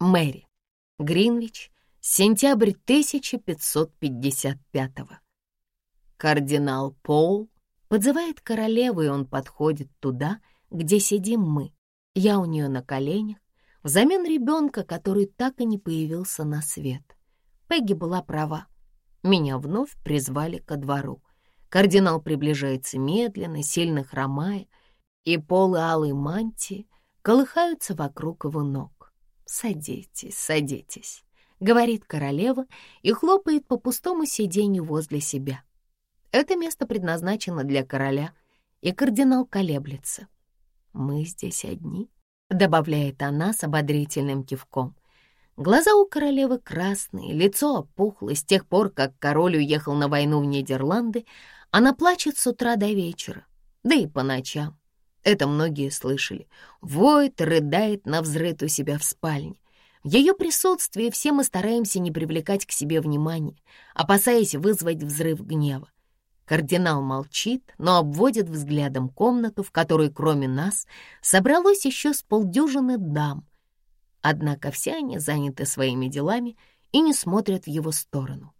Мэри. Гринвич. Сентябрь 1555 Кардинал Пол подзывает королеву, и он подходит туда, где сидим мы. Я у нее на коленях, взамен ребенка, который так и не появился на свет. Пегги была права. Меня вновь призвали ко двору. Кардинал приближается медленно, сильно хромая, и полы алой мантии колыхаются вокруг его ног. «Садитесь, садитесь», — говорит королева и хлопает по пустому сиденью возле себя. Это место предназначено для короля, и кардинал колеблется. «Мы здесь одни», — добавляет она с ободрительным кивком. Глаза у королевы красные, лицо опухло. С тех пор, как король уехал на войну в Нидерланды, она плачет с утра до вечера, да и по ночам. Это многие слышали. Воет, рыдает на взрыв у себя в спальне. В ее присутствии все мы стараемся не привлекать к себе внимания, опасаясь вызвать взрыв гнева. Кардинал молчит, но обводит взглядом комнату, в которой кроме нас собралось еще с полдюжины дам. Однако все они заняты своими делами и не смотрят в его сторону.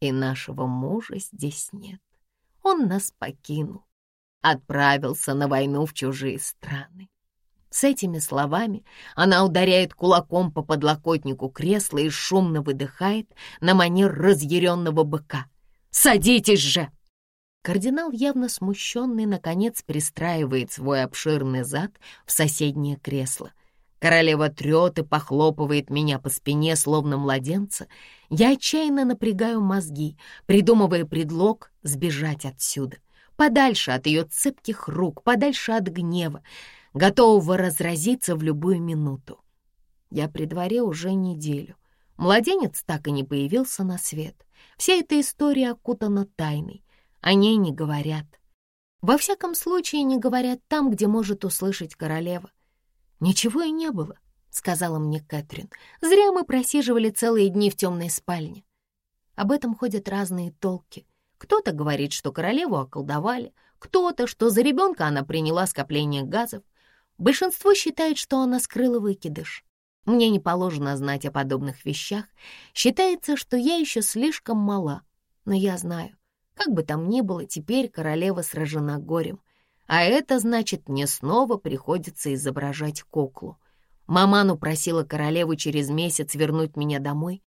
И нашего мужа здесь нет. Он нас покинул отправился на войну в чужие страны. С этими словами она ударяет кулаком по подлокотнику кресла и шумно выдыхает на манер разъяренного быка. «Садитесь же!» Кардинал, явно смущенный, наконец пристраивает свой обширный зад в соседнее кресло. Королева трет и похлопывает меня по спине, словно младенца. Я отчаянно напрягаю мозги, придумывая предлог сбежать отсюда подальше от ее цепких рук, подальше от гнева, готового разразиться в любую минуту. Я при дворе уже неделю. Младенец так и не появился на свет. Вся эта история окутана тайной. О ней не говорят. Во всяком случае, не говорят там, где может услышать королева. «Ничего и не было», — сказала мне Кэтрин. «Зря мы просиживали целые дни в темной спальне». Об этом ходят разные толки — кто-то говорит, что королеву околдовали, кто-то, что за ребенка она приняла скопление газов. Большинство считает, что она скрыла выкидыш. Мне не положено знать о подобных вещах. Считается, что я еще слишком мала. Но я знаю, как бы там ни было, теперь королева сражена горем. А это значит, мне снова приходится изображать куклу. Маману просила королеву через месяц вернуть меня домой,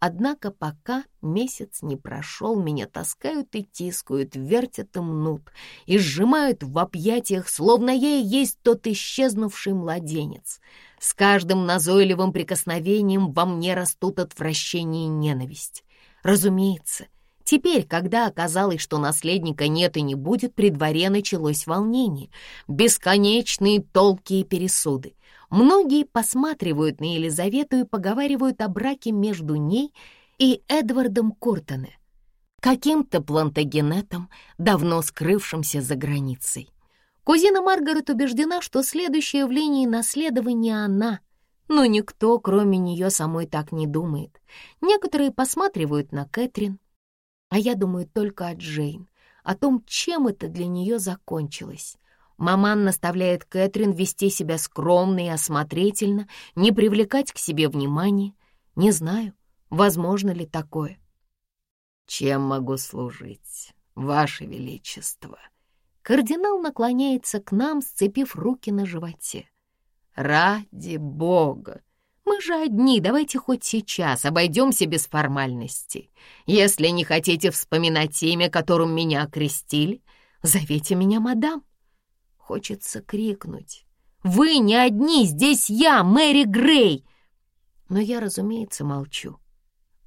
Однако пока месяц не прошел, меня таскают и тискают, вертят и мнут, и сжимают в объятиях, словно я и есть тот исчезнувший младенец. С каждым назойливым прикосновением во мне растут отвращение и ненависть. Разумеется, теперь, когда оказалось, что наследника нет и не будет, при дворе началось волнение, бесконечные толки и пересуды. Многие посматривают на Елизавету и поговаривают о браке между ней и Эдвардом Куртоне, каким-то плантагенетом, давно скрывшимся за границей. Кузина Маргарет убеждена, что следующее в линии наследования она, но никто, кроме нее, самой так не думает. Некоторые посматривают на Кэтрин, а я думаю только о Джейн, о том, чем это для нее закончилось. Маман наставляет Кэтрин вести себя скромно и осмотрительно, не привлекать к себе внимания. Не знаю, возможно ли такое. «Чем могу служить, Ваше Величество?» Кардинал наклоняется к нам, сцепив руки на животе. «Ради Бога! Мы же одни, давайте хоть сейчас обойдемся без формальностей. Если не хотите вспоминать имя, которым меня окрестили, зовите меня мадам. Хочется крикнуть. «Вы не одни! Здесь я, Мэри Грей!» Но я, разумеется, молчу.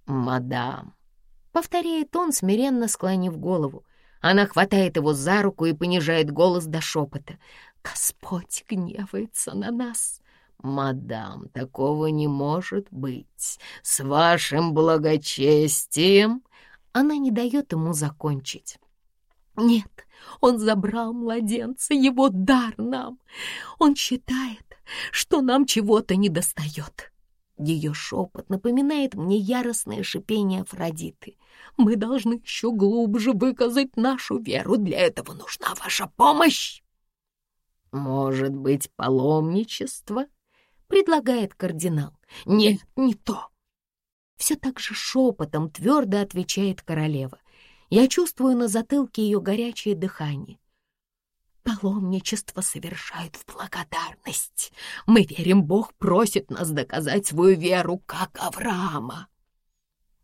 «Мадам!» — повторяет он, смиренно склонив голову. Она хватает его за руку и понижает голос до шепота. «Господь гневается на нас!» «Мадам, такого не может быть! С вашим благочестием!» Она не дает ему закончить. Нет, он забрал младенца, его дар нам. Он считает, что нам чего-то недостает. Ее шепот напоминает мне яростное шипение Афродиты. Мы должны еще глубже выказать нашу веру. Для этого нужна ваша помощь. Может быть, паломничество? предлагает кардинал. Нет, не то. Все так же шепотом твердо отвечает королева. Я чувствую на затылке ее горячее дыхание. Паломничество совершают в благодарность. Мы верим, Бог просит нас доказать свою веру, как Авраама.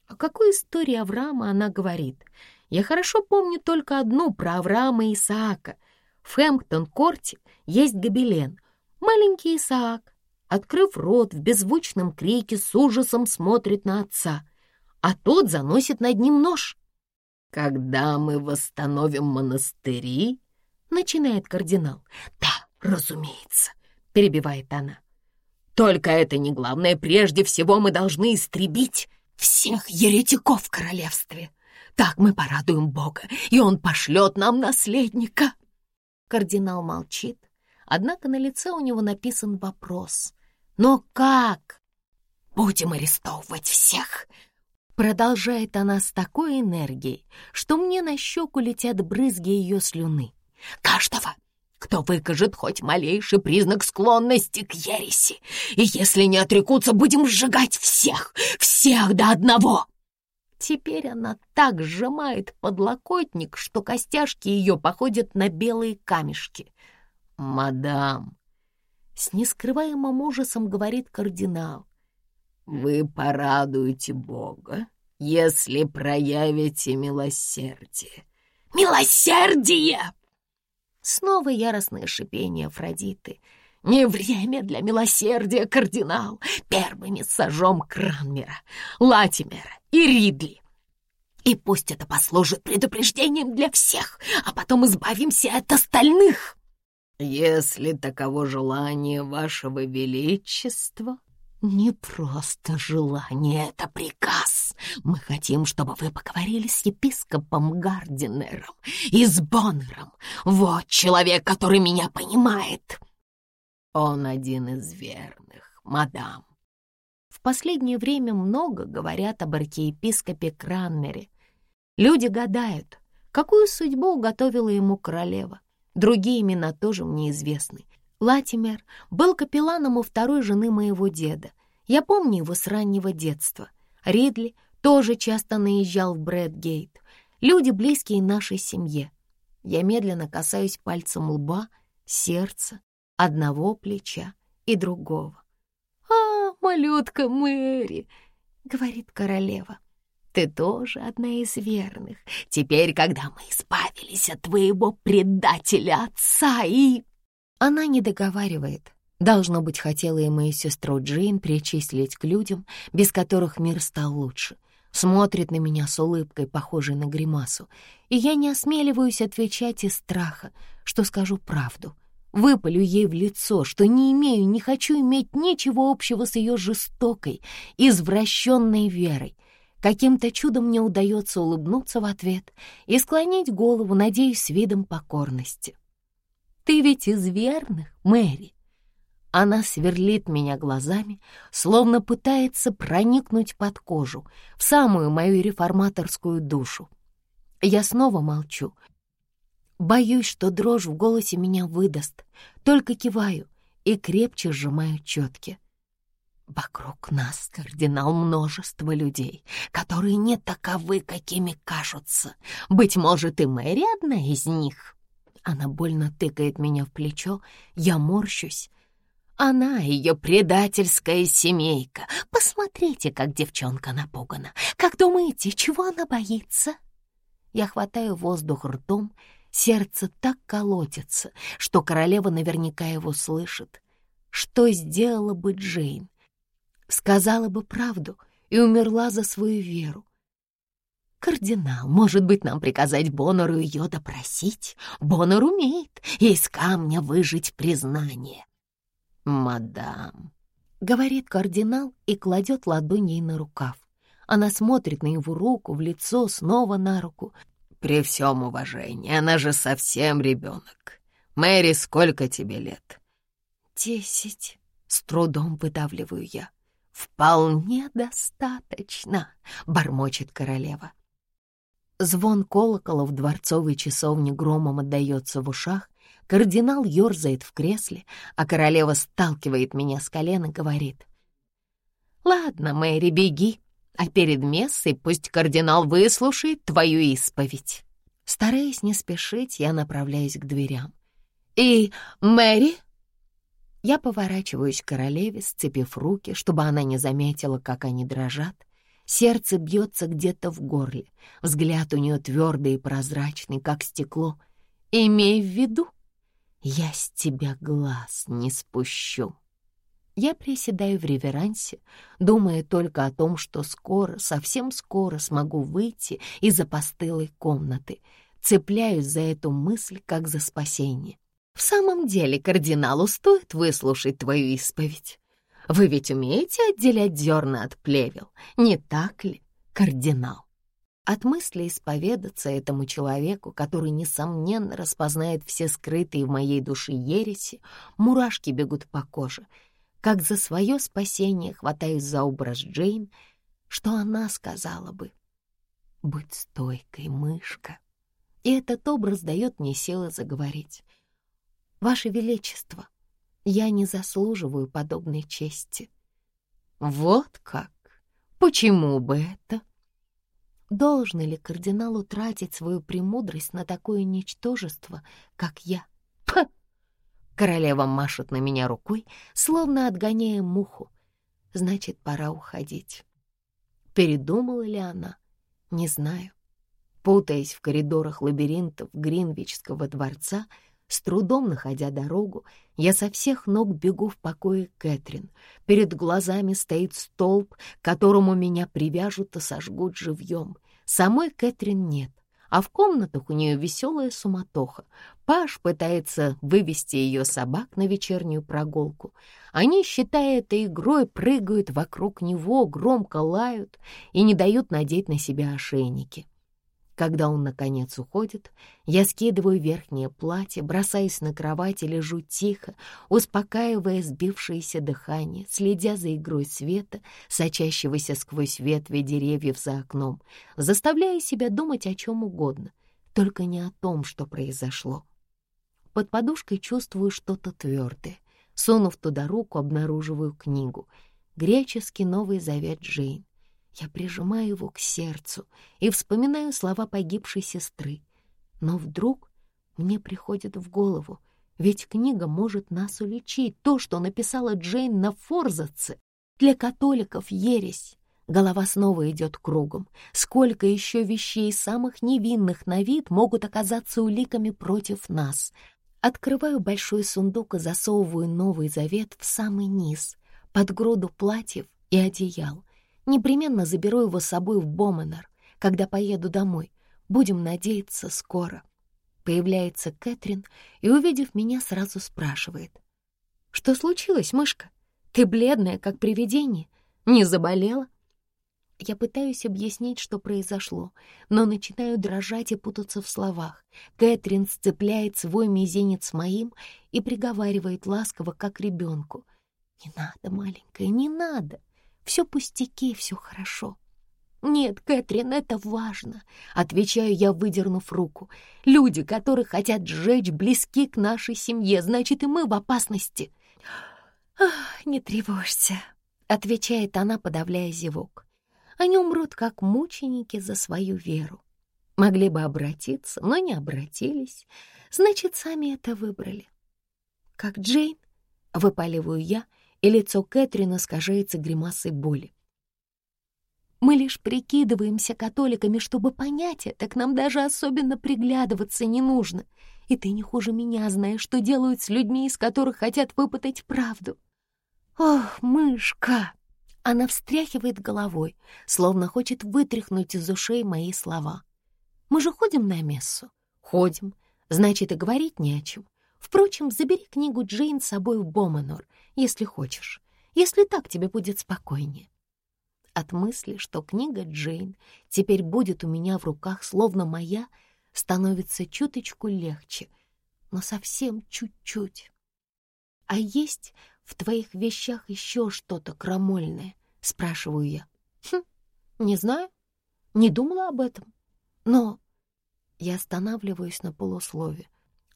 О какой истории Авраама она говорит? Я хорошо помню только одну про Авраама и Исаака. В Хэмптон-корте есть гобелен. Маленький Исаак, открыв рот в беззвучном крике, с ужасом смотрит на отца, а тот заносит над ним нож. «Когда мы восстановим монастыри, — начинает кардинал. «Да, разумеется», — перебивает она. «Только это не главное. Прежде всего мы должны истребить всех еретиков в королевстве. Так мы порадуем Бога, и он пошлет нам наследника». Кардинал молчит, однако на лице у него написан вопрос. «Но как?» «Будем арестовывать всех!» Продолжает она с такой энергией, что мне на щеку летят брызги ее слюны. Каждого, кто выкажет хоть малейший признак склонности к ереси. И если не отрекутся, будем сжигать всех, всех до одного!» Теперь она так сжимает подлокотник, что костяшки ее походят на белые камешки. «Мадам!» — с нескрываемым ужасом говорит кардинал. «Вы порадуете Бога, если проявите милосердие». «Милосердие!» Снова яростное шипение Афродиты. «Не время для милосердия, кардинал! Первыми сожжем Кранмера, Латимера и Ридли!» И пусть это послужит предупреждением для всех, а потом избавимся от остальных. Если таково желание вашего величества, не просто желание, это приказ. Мы хотим, чтобы вы поговорили с епископом Гардинером и с Боннером. Вот человек, который меня понимает. Он один из верных, мадам. В последнее время много говорят об архиепископе Кранмере. Люди гадают, какую судьбу уготовила ему королева. Другие имена тоже мне известны. Латимер был капелланом у второй жены моего деда. Я помню его с раннего детства. Ридли тоже часто наезжал в Брэдгейт. Люди, близкие нашей семье. Я медленно касаюсь пальцем лба, сердца, одного плеча и другого. «А, малютка Мэри!» — говорит королева. «Ты тоже одна из верных. Теперь, когда мы избавились от твоего предателя отца и...» Она не договаривает. Должно быть, хотела и мою сестру Джейн причислить к людям, без которых мир стал лучше. Смотрит на меня с улыбкой, похожей на гримасу, и я не осмеливаюсь отвечать из страха, что скажу правду. Выпалю ей в лицо, что не имею, не хочу иметь ничего общего с ее жестокой, извращенной верой. Каким-то чудом мне удается улыбнуться в ответ и склонить голову, надеюсь, с видом покорности. Ты ведь из верных, Мэри. Она сверлит меня глазами, словно пытается проникнуть под кожу, в самую мою реформаторскую душу. Я снова молчу. Боюсь, что дрожь в голосе меня выдаст, только киваю и крепче сжимаю четки. Вокруг нас, кардинал, множество людей, которые не таковы, какими кажутся. Быть может, и Мэри одна из них. Она больно тыкает меня в плечо, я морщусь. Она ее предательская семейка. Посмотрите, как девчонка напугана. Как думаете, чего она боится? Я хватаю воздух ртом, сердце так колотится, что королева наверняка его слышит. Что сделала бы Джейн? Сказала бы правду и умерла за свою веру. «Кардинал, может быть, нам приказать Бонору ее допросить? Бонор умеет из камня выжить признание». «Мадам», — говорит кардинал и кладет ладонь ей на рукав. Она смотрит на его руку, в лицо, снова на руку. «При всем уважении, она же совсем ребенок. Мэри, сколько тебе лет?» «Десять», — с трудом выдавливаю я. «Вполне достаточно», — бормочет королева. Звон колокола в дворцовой часовне громом отдаётся в ушах, Кардинал ерзает в кресле, а королева сталкивает меня с колен и говорит. «Ладно, Мэри, беги, а перед мессой пусть кардинал выслушает твою исповедь». Стараясь не спешить, я направляюсь к дверям. «И Мэри?» Я поворачиваюсь к королеве, сцепив руки, чтобы она не заметила, как они дрожат. Сердце бьется где-то в горле, взгляд у нее твердый и прозрачный, как стекло. «Имей в виду, я с тебя глаз не спущу». Я приседаю в реверансе, думая только о том, что скоро, совсем скоро смогу выйти из опостылой комнаты. Цепляюсь за эту мысль, как за спасение. В самом деле кардиналу стоит выслушать твою исповедь. Вы ведь умеете отделять зерна от плевел, не так ли, кардинал? От мысли исповедаться этому человеку, который, несомненно, распознает все скрытые в моей душе ереси, мурашки бегут по коже — как за свое спасение хватаюсь за образ Джейн, что она сказала бы. «Будь стойкой, мышка». И этот образ дает мне силы заговорить. «Ваше Величество, я не заслуживаю подобной чести». «Вот как? Почему бы это?» Должно ли кардиналу тратить свою премудрость на такое ничтожество, как я? Пх! Королева машет на меня рукой, словно отгоняя муху. Значит, пора уходить. Передумала ли она? Не знаю. Путаясь в коридорах лабиринтов Гринвичского дворца, с трудом находя дорогу, я со всех ног бегу в покое Кэтрин. Перед глазами стоит столб, к которому меня привяжут и сожгут живьем. Самой Кэтрин нет а в комнатах у нее веселая суматоха. Паш пытается вывести ее собак на вечернюю прогулку. Они, считая это игрой, прыгают вокруг него, громко лают и не дают надеть на себя ошейники. Когда он, наконец, уходит, я скидываю верхнее платье, бросаюсь на кровать и лежу тихо, успокаивая сбившееся дыхание, следя за игрой света, сочащегося сквозь ветви деревьев за окном, заставляя себя думать о чем угодно, только не о том, что произошло. Под подушкой чувствую что-то твердое. Сунув туда руку, обнаруживаю книгу. Греческий Новый Завет Джейн. Я прижимаю его к сердцу и вспоминаю слова погибшей сестры. Но вдруг мне приходит в голову, ведь книга может нас уличить. То, что написала Джейн на Форзаце, для католиков ересь. Голова снова идет кругом. Сколько еще вещей самых невинных на вид могут оказаться уликами против нас? Открываю большой сундук и засовываю Новый Завет в самый низ, под груду платьев и одеял. Непременно заберу его с собой в Боменер, когда поеду домой. Будем надеяться, скоро. Появляется Кэтрин и, увидев меня, сразу спрашивает. «Что случилось, мышка? Ты бледная, как привидение. Не заболела?» Я пытаюсь объяснить, что произошло, но начинаю дрожать и путаться в словах. Кэтрин сцепляет свой мизинец моим и приговаривает ласково, как ребенку. «Не надо, маленькая, не надо. Все пустяки, все хорошо. «Нет, Кэтрин, это важно», — отвечаю я, выдернув руку. «Люди, которые хотят сжечь, близки к нашей семье, значит, и мы в опасности». «Ах, не тревожься», — отвечает она, подавляя зевок. «Они умрут, как мученики за свою веру. Могли бы обратиться, но не обратились. Значит, сами это выбрали». «Как Джейн?» — выпаливаю я, и лицо Кэтрин искажается гримасой боли. Мы лишь прикидываемся католиками, чтобы понять это, к нам даже особенно приглядываться не нужно. И ты не хуже меня знаешь, что делают с людьми, из которых хотят выпытать правду. Ох, мышка! Она встряхивает головой, словно хочет вытряхнуть из ушей мои слова. Мы же ходим на мессу? Ходим. Значит, и говорить не о чем. Впрочем, забери книгу Джейн с собой в Боманор, если хочешь, если так тебе будет спокойнее. От мысли, что книга Джейн теперь будет у меня в руках, словно моя, становится чуточку легче, но совсем чуть-чуть. «А есть в твоих вещах еще что-то крамольное?» — спрашиваю я. «Хм, не знаю, не думала об этом, но...» Я останавливаюсь на полуслове.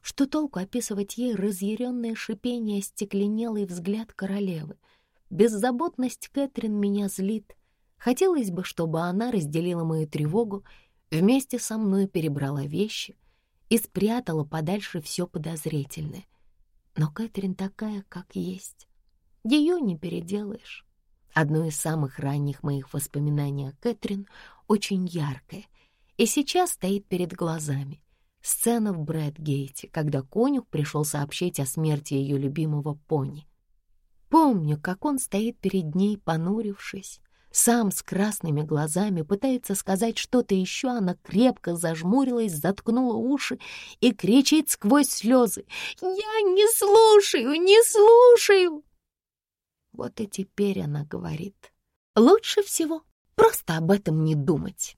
Что толку описывать ей разъяренное шипение, стекленелый взгляд королевы? Беззаботность Кэтрин меня злит. Хотелось бы, чтобы она разделила мою тревогу, вместе со мной перебрала вещи и спрятала подальше все подозрительное. Но Кэтрин такая, как есть. Ее не переделаешь. Одно из самых ранних моих воспоминаний о Кэтрин очень яркое и сейчас стоит перед глазами. Сцена в Брэдгейте, когда конюх пришел сообщить о смерти ее любимого пони. Помню, как он стоит перед ней, понурившись, сам с красными глазами пытается сказать что-то еще, она крепко зажмурилась, заткнула уши и кричит сквозь слезы «Я не слушаю, не слушаю!» Вот и теперь она говорит «Лучше всего просто об этом не думать».